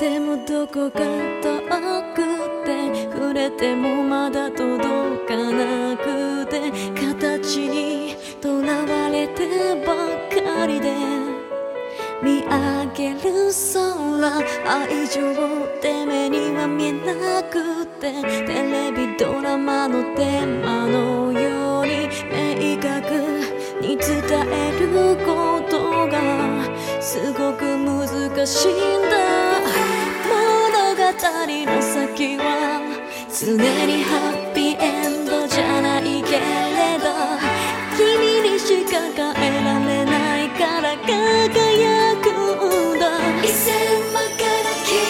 どこか遠くて触れてもまだ届かなくて形にとらわれてばかりで。見上げる空愛情って目には見えなくて。テレビドラマのテーマのように明確に伝えることがすごく難しいんだ。物語の先は常にハッピーエンドじゃないけれど君にしか変えられないから輝くんだ一線まからき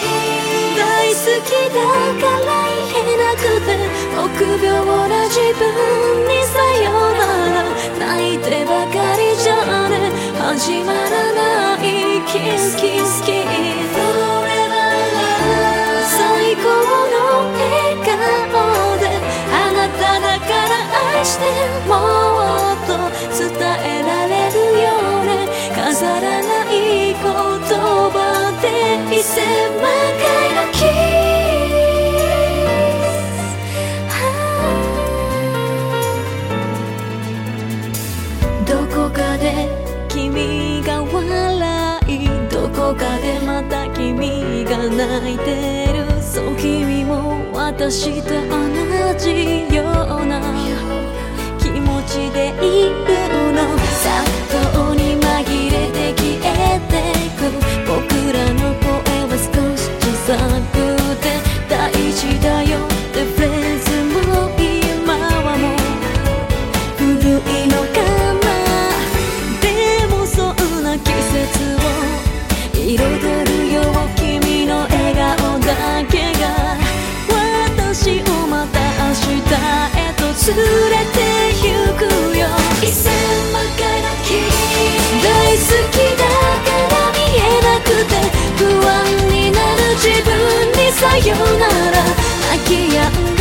大好きだから言えなくて臆病な自分にさよなら。泣いてばかりじゃね。始まらないキスキス。キ君が笑いどこかでまた君が泣いてる。そう君も私と同じような気持ちでいる。よなら泣き止んで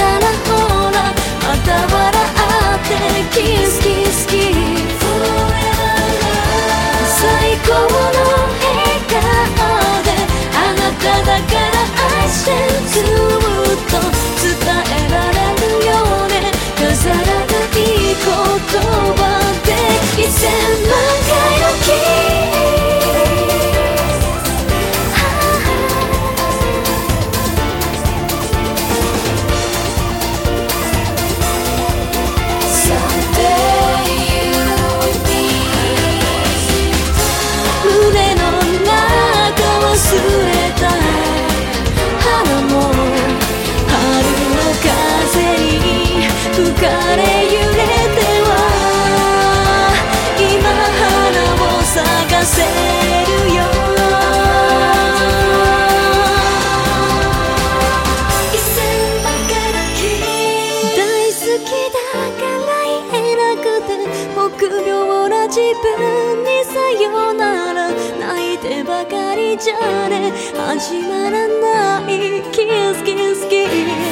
自分にさよなら。泣いてばかりじゃね。始まらない。キスキスキス